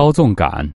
操纵感。